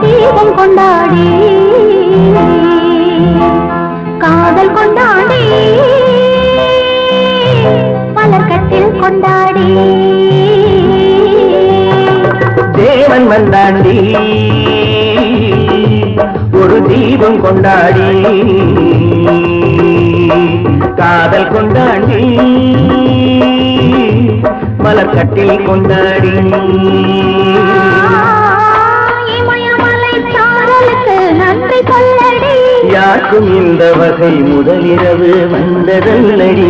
தீபம் கொண்டாடி. காதல் கொண்டாடி. பலர்கட்டில் கொண்டாடி. தேவன் வந்தாண்டி ஒரு தீபம் கொண்டாடி. காதல் கொண்டாடி. மலர்கட்டில் கொண்டாடி. யாருக்கும் இந்த வகை முதலிரவு வந்ததல்லடி.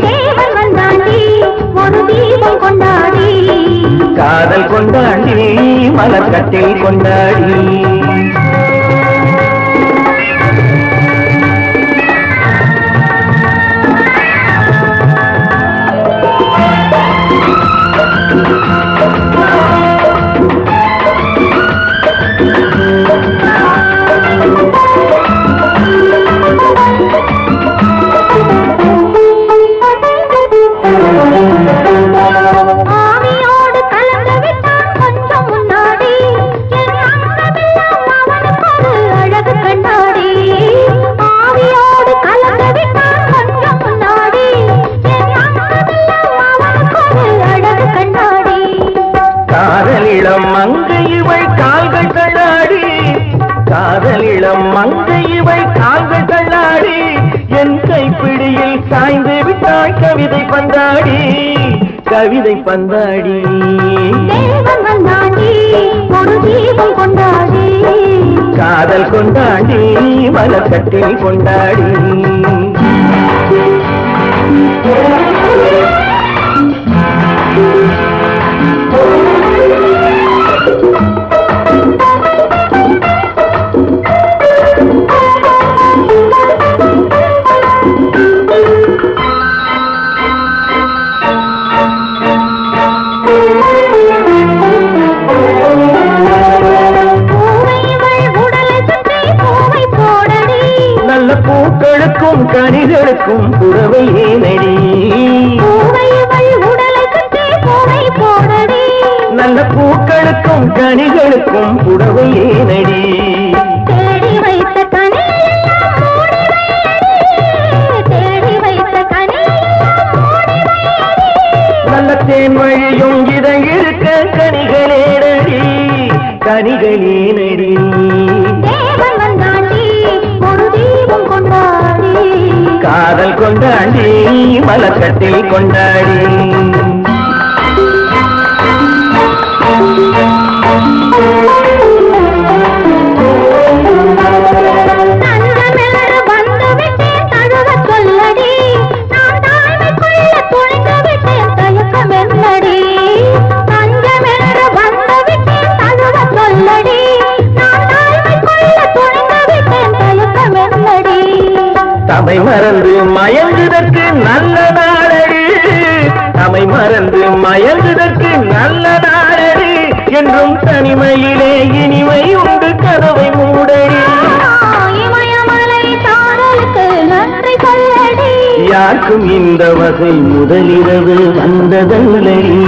தேவன் வந்தாண்டி ஒரு தீபம் கொண்டாடி. காதல் கொண்டாடி மலர்கட்டில் கொண்டாடி. காதலிளம் மங்கை இவை கால்கள் தள்ளாடி என் கைப்பிடியில் சாய்ந்து விட்டாய் கவிதை பந்தாடி கவிதை பந்தாடி. காதல் கொண்டாடி மலக்கட்டில் கொண்டாடி. பூக்களுக்கும் கனிகளுக்கும் புறவை ஏனடி. நல்ல பூக்களுக்கும் கனிகளுக்கும் புடவை ஏனடி. நல்ல தேன் வழியும் இதை இருக்க கனிகளேனடி. கனிகளேனடி. காதல் கொண்டாடி மலக்கட்டில் கொண்டாடி. தமை மறந்து மயங்குதற்கு நல்ல நாளடி. தமை மறந்து மயங்குதற்கு நல்ல நாளடி. என்றும் தனிமையிலே இனிமை உண்டு கதவை மூடடி. யாருக்கும் இந்த வகை முதலிரவு வந்ததல்லடி.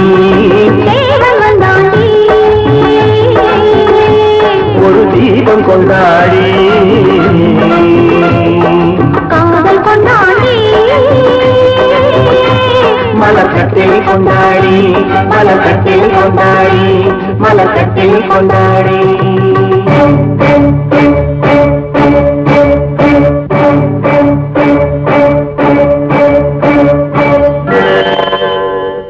ஒரு தீபம் கொண்டாடி. மலக்கட்டில் கொண்டாடி மலக்கட்டில் கொண்டாடி மலக்கட்டில் கொண்டாடி.